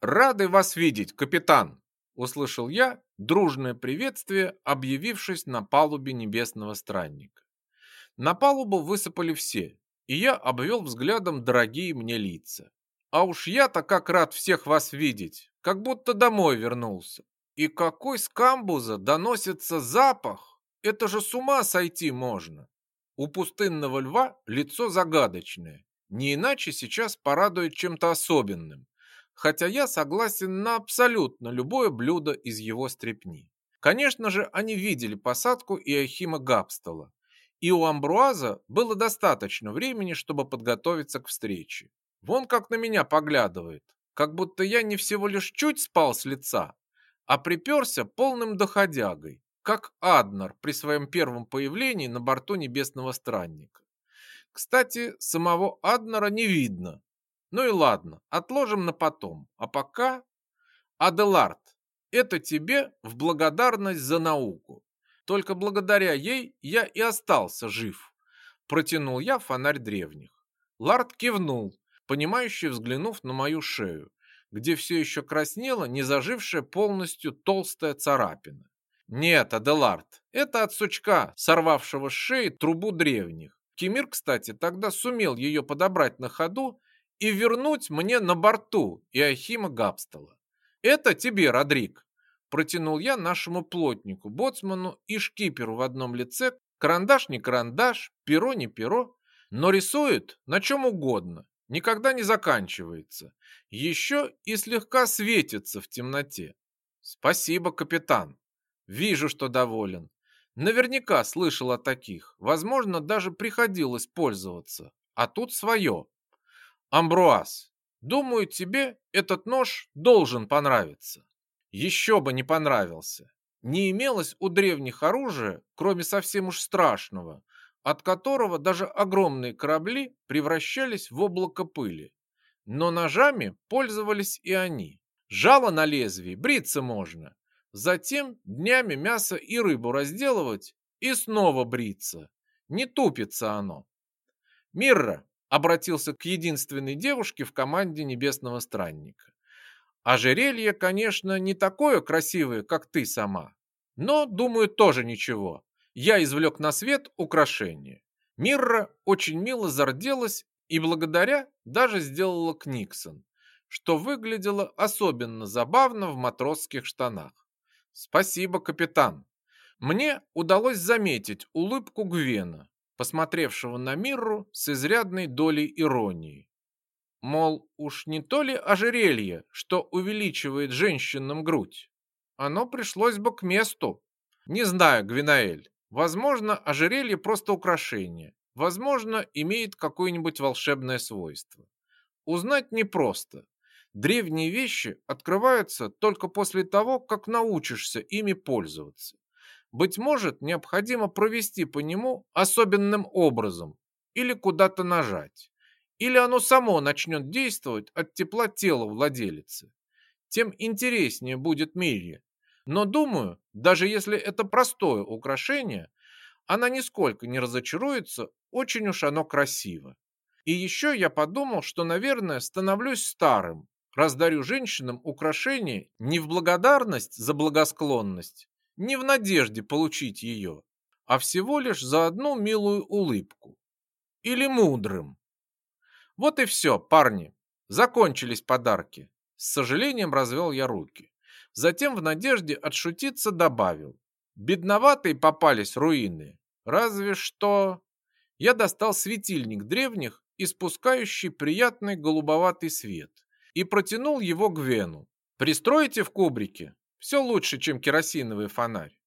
«Рады вас видеть, капитан!» Услышал я дружное приветствие, объявившись на палубе небесного странника. На палубу высыпали все, и я обвел взглядом дорогие мне лица. А уж я-то как рад всех вас видеть, как будто домой вернулся. И какой с камбуза доносится запах! Это же с ума сойти можно. У пустынного льва лицо загадочное. Не иначе сейчас порадует чем-то особенным хотя я согласен на абсолютно любое блюдо из его стрепни. Конечно же, они видели посадку Иохима Габстола, и у Амбруаза было достаточно времени, чтобы подготовиться к встрече. Вон как на меня поглядывает, как будто я не всего лишь чуть спал с лица, а приперся полным доходягой, как Аднар при своем первом появлении на борту Небесного Странника. Кстати, самого Аднара не видно, ну и ладно, отложим на потом. А пока... Аделард, это тебе в благодарность за науку. Только благодаря ей я и остался жив. Протянул я фонарь древних. Лард кивнул, понимающе взглянув на мою шею, где все еще краснела не зажившая полностью толстая царапина. Нет, Аделард, это от сучка, сорвавшего с шеи трубу древних. Кемир, кстати, тогда сумел ее подобрать на ходу и вернуть мне на борту Иохима Габстала. Это тебе, Родрик, протянул я нашему плотнику, боцману и шкиперу в одном лице, карандаш не карандаш, перо не перо, но рисует на чем угодно, никогда не заканчивается, еще и слегка светится в темноте. Спасибо, капитан. Вижу, что доволен. Наверняка слышал о таких, возможно, даже приходилось пользоваться, а тут свое. Амбруаз, думаю, тебе этот нож должен понравиться. Еще бы не понравился. Не имелось у древних оружия, кроме совсем уж страшного, от которого даже огромные корабли превращались в облако пыли. Но ножами пользовались и они. Жало на лезвии бриться можно. Затем днями мясо и рыбу разделывать и снова бриться. Не тупится оно. Мирра, обратился к единственной девушке в команде Небесного Странника. Ожерелье, конечно, не такое красивое, как ты сама, но, думаю, тоже ничего. Я извлек на свет украшение. Мирра очень мило зарделась и благодаря даже сделала книксон, что выглядело особенно забавно в матросских штанах. Спасибо, капитан. Мне удалось заметить улыбку Гвена, посмотревшего на Мирру с изрядной долей иронии. Мол, уж не то ли ожерелье, что увеличивает женщинам грудь? Оно пришлось бы к месту. Не знаю, Гвинаэль. Возможно, ожерелье просто украшение. Возможно, имеет какое-нибудь волшебное свойство. Узнать непросто. Древние вещи открываются только после того, как научишься ими пользоваться. Быть может, необходимо провести по нему особенным образом или куда-то нажать. Или оно само начнет действовать от тепла тела владелицы. Тем интереснее будет Мирья. Но думаю, даже если это простое украшение, она нисколько не разочаруется, очень уж оно красиво. И еще я подумал, что, наверное, становлюсь старым, раздарю женщинам украшения не в благодарность за благосклонность, не в надежде получить ее, а всего лишь за одну милую улыбку. Или мудрым. Вот и все, парни. Закончились подарки. С сожалением развел я руки. Затем в надежде отшутиться добавил. Бедноватые попались руины. Разве что... Я достал светильник древних, испускающий приятный голубоватый свет, и протянул его к Вену. «Пристроите в кубрике?» Все лучше, чем керосиновый фонарь.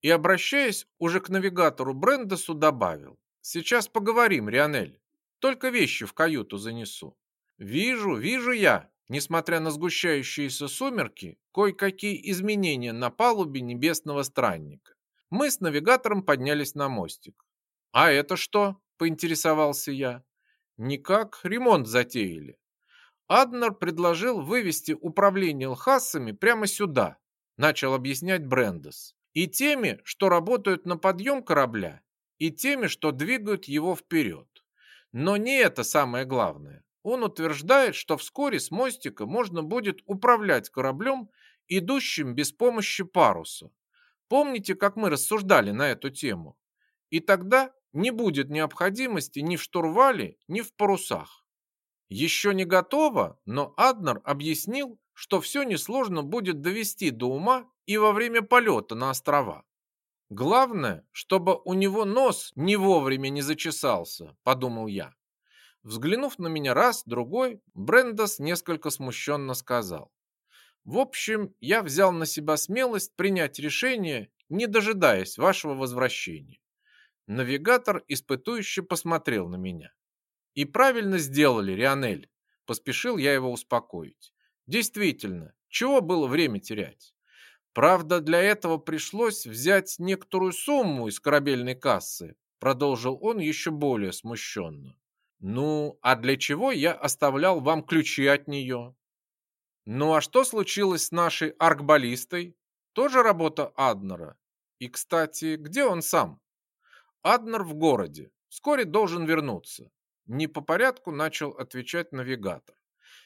И, обращаясь уже к навигатору Брендесу, добавил. Сейчас поговорим, Рионель. Только вещи в каюту занесу. Вижу, вижу я, несмотря на сгущающиеся сумерки, кое-какие изменения на палубе небесного странника. Мы с навигатором поднялись на мостик. «А это что?» – поинтересовался я. «Никак ремонт затеяли. Аднер предложил вывести управление лхасами прямо сюда, начал объяснять Брендес. И теми, что работают на подъем корабля, и теми, что двигают его вперед. Но не это самое главное. Он утверждает, что вскоре с мостика можно будет управлять кораблем, идущим без помощи паруса. Помните, как мы рассуждали на эту тему? И тогда не будет необходимости ни в штурвале, ни в парусах. Еще не готово, но Аднер объяснил, что все несложно будет довести до ума и во время полета на острова. Главное, чтобы у него нос не вовремя не зачесался, подумал я. Взглянув на меня раз, другой, Брендос несколько смущенно сказал. В общем, я взял на себя смелость принять решение, не дожидаясь вашего возвращения. Навигатор испытующе посмотрел на меня. И правильно сделали, Рионель. Поспешил я его успокоить. Действительно, чего было время терять? Правда, для этого пришлось взять некоторую сумму из корабельной кассы, продолжил он еще более смущенно. Ну, а для чего я оставлял вам ключи от нее? Ну, а что случилось с нашей аркбаллистой? Тоже работа Аднера. И, кстати, где он сам? Аднер в городе. Вскоре должен вернуться. Не по порядку начал отвечать навигатор.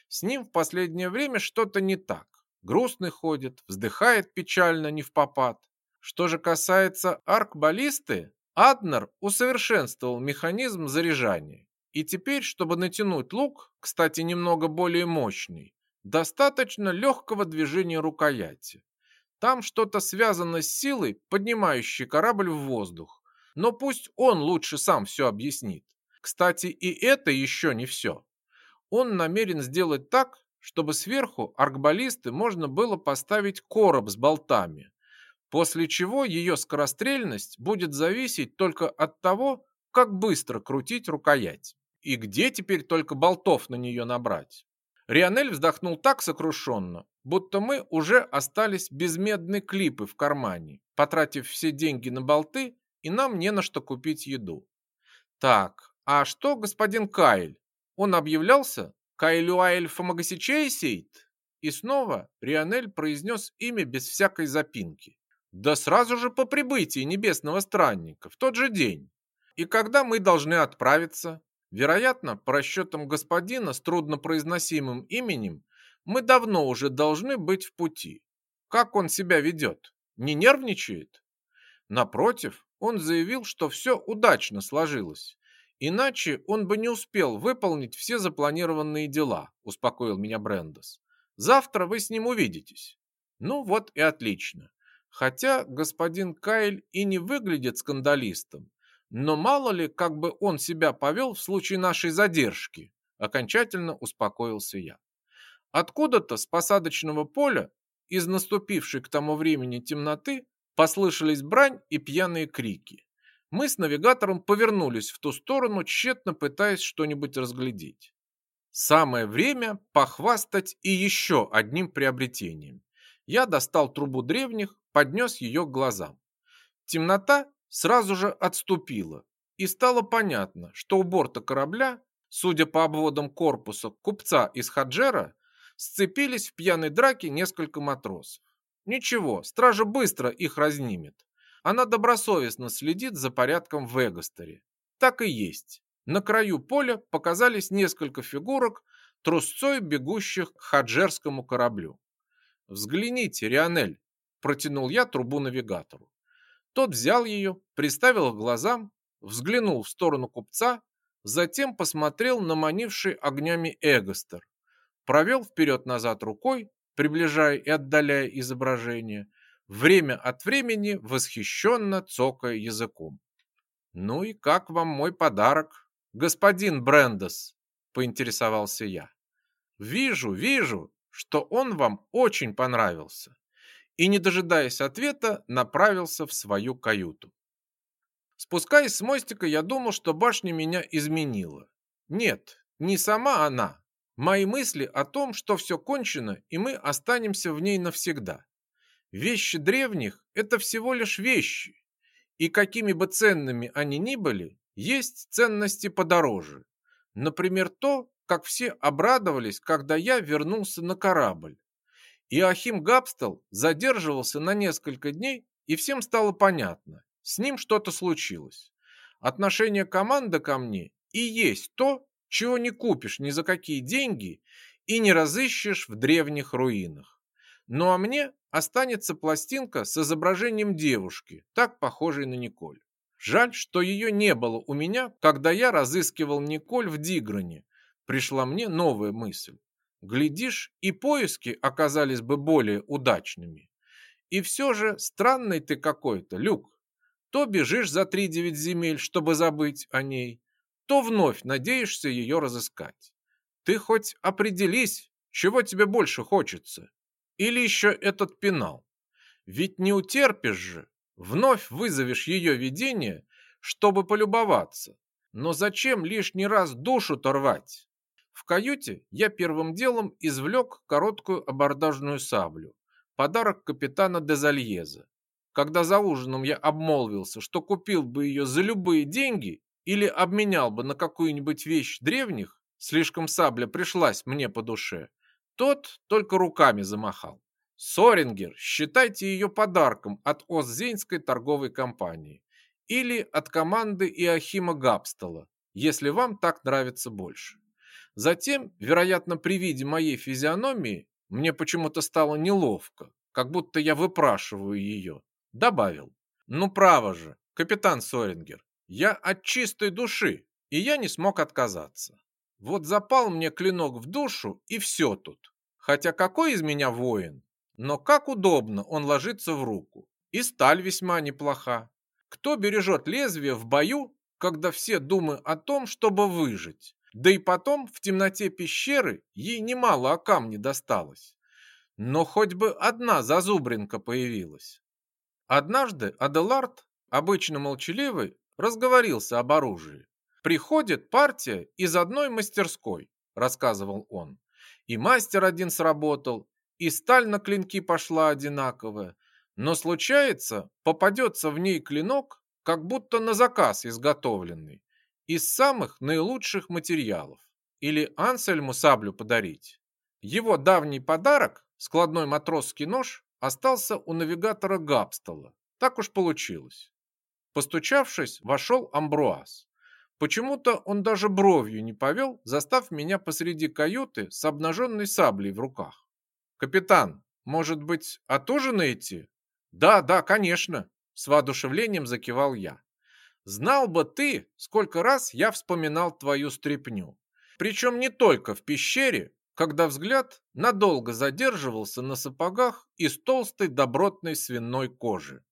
С ним в последнее время что-то не так. Грустный ходит, вздыхает печально, не в попад. Что же касается аркбаллисты, Аднер усовершенствовал механизм заряжания. И теперь, чтобы натянуть лук, кстати, немного более мощный, достаточно легкого движения рукояти. Там что-то связано с силой, поднимающей корабль в воздух. Но пусть он лучше сам все объяснит. Кстати, и это еще не все. Он намерен сделать так, чтобы сверху аркбаллисты можно было поставить короб с болтами, после чего ее скорострельность будет зависеть только от того, как быстро крутить рукоять. И где теперь только болтов на нее набрать? Рионель вздохнул так сокрушенно, будто мы уже остались без медной клипы в кармане, потратив все деньги на болты, и нам не на что купить еду. Так, а что господин Кайль? Он объявлялся? Кайлюаэль Фомагасичейсейт? И снова Рионель произнес имя без всякой запинки. Да сразу же по прибытии небесного странника, в тот же день. И когда мы должны отправиться? Вероятно, по расчетам господина с труднопроизносимым именем, мы давно уже должны быть в пути. Как он себя ведет? Не нервничает? Напротив, он заявил, что все удачно сложилось. Иначе он бы не успел выполнить все запланированные дела, успокоил меня Брендос. Завтра вы с ним увидитесь. Ну вот и отлично. Хотя господин Кайль и не выглядит скандалистом, но мало ли, как бы он себя повел в случае нашей задержки, окончательно успокоился я. Откуда-то с посадочного поля, из наступившей к тому времени темноты, послышались брань и пьяные крики. Мы с навигатором повернулись в ту сторону, тщетно пытаясь что-нибудь разглядеть. Самое время похвастать и еще одним приобретением. Я достал трубу древних, поднес ее к глазам. Темнота сразу же отступила, и стало понятно, что у борта корабля, судя по обводам корпуса купца из Хаджера, сцепились в пьяной драке несколько матросов. Ничего, стража быстро их разнимет. Она добросовестно следит за порядком в Эгостере. Так и есть. На краю поля показались несколько фигурок, трусцой бегущих к хаджерскому кораблю. «Взгляните, Рионель!» – протянул я трубу навигатору. Тот взял ее, приставил к глазам, взглянул в сторону купца, затем посмотрел на манивший огнями Эгостер, провел вперед-назад рукой, приближая и отдаляя изображение, время от времени восхищенно цокая языком. «Ну и как вам мой подарок, господин Брендес?» – поинтересовался я. «Вижу, вижу, что он вам очень понравился и, не дожидаясь ответа, направился в свою каюту. Спускаясь с мостика, я думал, что башня меня изменила. Нет, не сама она. Мои мысли о том, что все кончено, и мы останемся в ней навсегда. Вещи древних – это всего лишь вещи. И какими бы ценными они ни были, есть ценности подороже. Например, то, как все обрадовались, когда я вернулся на корабль. Иоахим Габстел задерживался на несколько дней, и всем стало понятно, с ним что-то случилось. Отношение команды ко мне и есть то, чего не купишь ни за какие деньги и не разыщешь в древних руинах. Ну а мне останется пластинка с изображением девушки, так похожей на Николь. Жаль, что ее не было у меня, когда я разыскивал Николь в Дигране. Пришла мне новая мысль. Глядишь, и поиски оказались бы более удачными. И все же странный ты какой-то, Люк. То бежишь за три девять земель, чтобы забыть о ней, то вновь надеешься ее разыскать. Ты хоть определись, чего тебе больше хочется. Или еще этот пенал. Ведь не утерпишь же, вновь вызовешь ее видение, чтобы полюбоваться. Но зачем лишний раз душу-то рвать? В каюте я первым делом извлек короткую абордажную саблю, подарок капитана Дезальеза. Когда за ужином я обмолвился, что купил бы ее за любые деньги или обменял бы на какую-нибудь вещь древних, слишком сабля пришлась мне по душе, тот только руками замахал. Сорингер, считайте ее подарком от Оззейнской торговой компании или от команды Иохима Габстала, если вам так нравится больше. Затем, вероятно, при виде моей физиономии, мне почему-то стало неловко, как будто я выпрашиваю ее. Добавил. Ну, право же, капитан Сорингер, я от чистой души, и я не смог отказаться. Вот запал мне клинок в душу, и все тут. Хотя какой из меня воин? Но как удобно он ложится в руку. И сталь весьма неплоха. Кто бережет лезвие в бою, когда все думают о том, чтобы выжить? Да и потом в темноте пещеры ей немало о камне досталось. Но хоть бы одна зазубринка появилась. Однажды Аделард, обычно молчаливый, разговорился об оружии. «Приходит партия из одной мастерской», – рассказывал он. «И мастер один сработал, и сталь на клинки пошла одинаковая. Но случается, попадется в ней клинок, как будто на заказ изготовленный из самых наилучших материалов. Или Ансельму саблю подарить. Его давний подарок, складной матросский нож, остался у навигатора Габстала. Так уж получилось. Постучавшись, вошел Амбруаз. Почему-то он даже бровью не повел, застав меня посреди каюты с обнаженной саблей в руках. «Капитан, может быть, отужинаете?» «Да, да, конечно», – с воодушевлением закивал я. Знал бы ты, сколько раз я вспоминал твою стряпню. Причем не только в пещере, когда взгляд надолго задерживался на сапогах из толстой добротной свиной кожи.